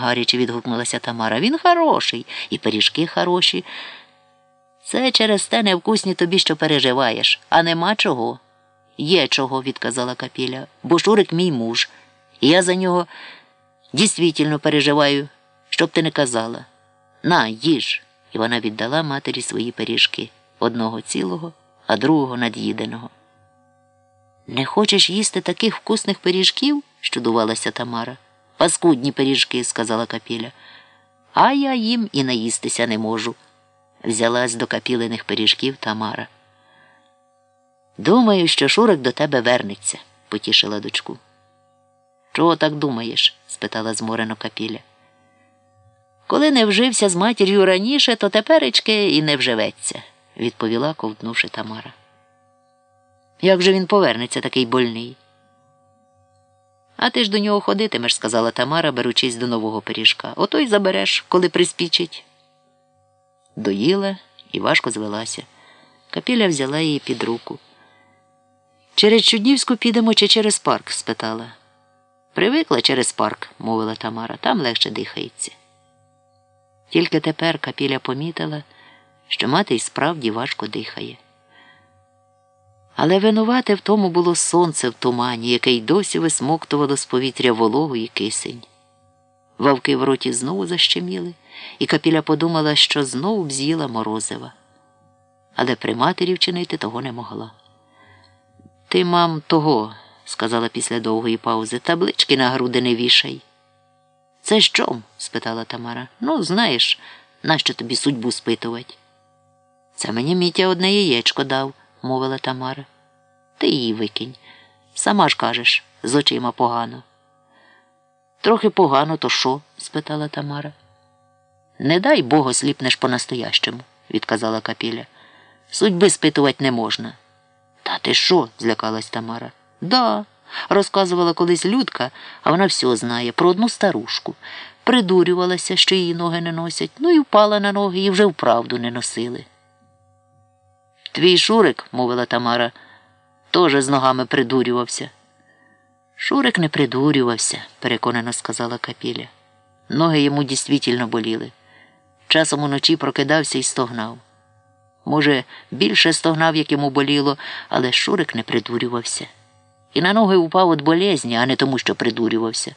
гаряче відгукнулася Тамара. Він хороший, і пиріжки хороші. Це через те невкусні тобі, що переживаєш, а нема чого. Є чого, відказала Капіля, бо Шурик мій муж, і я за нього дійсно переживаю, щоб ти не казала. На, їж. І вона віддала матері свої пиріжки одного цілого, а другого над'їденого. Не хочеш їсти таких вкусних пиріжків? щудувалася Тамара. Паскудні пиріжки, сказала Капіля. А я їм і наїстися не можу, взялась до капілиних пиріжків Тамара. Думаю, що Шурик до тебе вернеться, потішила дочку. Чого так думаєш? спитала зморено Капіля. Коли не вжився з матір'ю раніше, то теперечки і не вживеться, відповіла, ковтнувши Тамара. Як же він повернеться такий больний? А ти ж до нього ходитимеш, сказала Тамара, беручись до нового пиріжка. Ото й забереш, коли приспічить. Доїла і важко звелася. Капіля взяла її під руку. Через Чуднівську підемо чи через парк? спитала. Привикла через парк, мовила Тамара, там легше дихається. Тільки тепер Капіля помітила, що мати й справді важко дихає. Але винувате в тому було сонце в тумані, яке й досі висмоктувало з повітря вологу і кисень. Вовки в роті знову защеміли, і Капіля подумала, що знову б з'їла морозива. Але при матері вчинити того не могла. Ти, мам, того, сказала після довгої паузи, таблички на груди не вішай. Це що? спитала Тамара. Ну, знаєш, нащо тобі судьбу спитувати? Це мені Мітя одне яєчко дав, мовила Тамара. Ти її викинь. Сама ж кажеш, з очима погано. Трохи погано, то що? спитала Тамара. Не дай Богу сліпнеш по-настоящому, відказала Капіля. Судьби спитувати не можна. Та ти що? злякалась Тамара. Да, розказувала колись Людка, а вона все знає про одну старушку. Придурювалася, що її ноги не носять, ну і впала на ноги і вже вправду не носили. Твій Шурик, мовила Тамара, теж з ногами придурювався. Шурик не придурювався, переконано сказала Капіля. Ноги йому дійсно боліли. Часом уночі прокидався і стогнав. Може, більше стогнав, як йому боліло, але Шурик не придурювався. І на ноги упав від болезні, а не тому, що придурювався.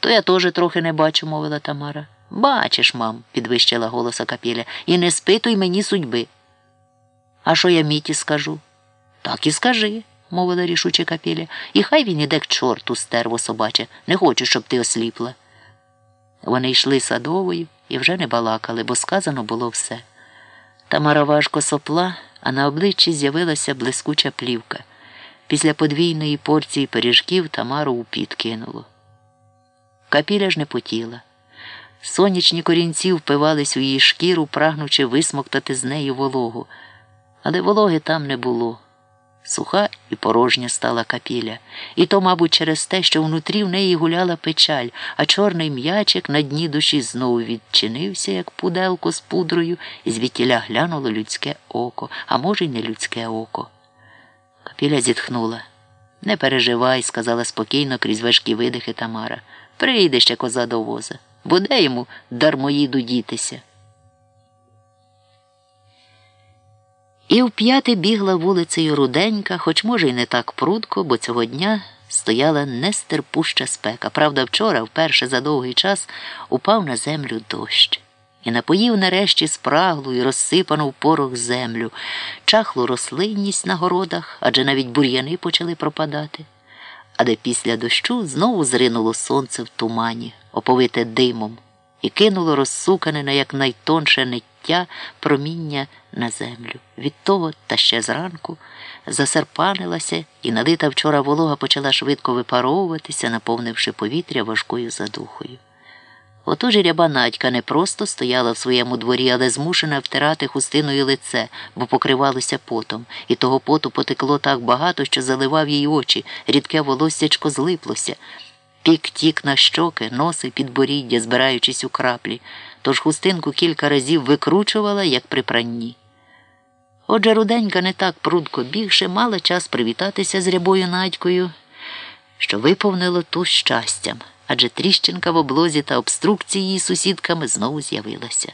То я теж трохи не бачу, мовила Тамара. Бачиш, мам, підвищила голоса Капіля, і не спитуй мені судьби. А що я міті скажу? Так і скажи, мовила рішуче Капіля, і хай він іде к чорту, стерво собаче, не хочу, щоб ти осліпла. Вони йшли садовою і вже не балакали, бо сказано було все. Тамара важко сопла, а на обличчі з'явилася блискуча плівка. Після подвійної порції пиріжків Тамару у піт кинуло. Капіля ж не потіла. Сонячні корінці впивались у її шкіру, прагнучи висмоктати з неї вологу, але вологи там не було. Суха і порожня стала капіля, і то, мабуть, через те, що внутрі в неї гуляла печаль, а чорний м'ячик на дні душі знову відчинився, як пуделко з пудрою, і звідтіля глянуло людське око, а може, й не людське око. Капіля зітхнула. Не переживай, сказала спокійно крізь важкі видихи Тамара. Прийде ще коза до воза. Буде йому дармоїду дітися. І вп'яти бігла вулицею руденька, хоч, може, й не так прудко, бо цього дня стояла нестерпуща спека. Правда, вчора, вперше за довгий час, упав на землю дощ і напоїв нарешті спраглу і розсипану в порох землю, чахлу рослинність на городах, адже навіть бур'яни почали пропадати. А де після дощу знову зринуло сонце в тумані, оповите димом, і кинуло розсукане на як найтонше ниття проміння на землю. Від того, та ще зранку, засерпанилася, і налита вчора волога почала швидко випаровуватися, наповнивши повітря важкою задухою. Отож і ряба Надька не просто стояла в своєму дворі, але змушена втирати хустиною лице, бо покривалося потом, і того поту потекло так багато, що заливав їй очі, рідке волоссячко злиплося. Пік тік на щоки, носи підборіддя, збираючись у краплі, тож хустинку кілька разів викручувала, як при пранні. Отже, руденька не так прудко бігши, мала час привітатися з рябою Надькою, що виповнило ту щастям. адже тріщинка в облозі та обструкції її сусідками знову з'явилася.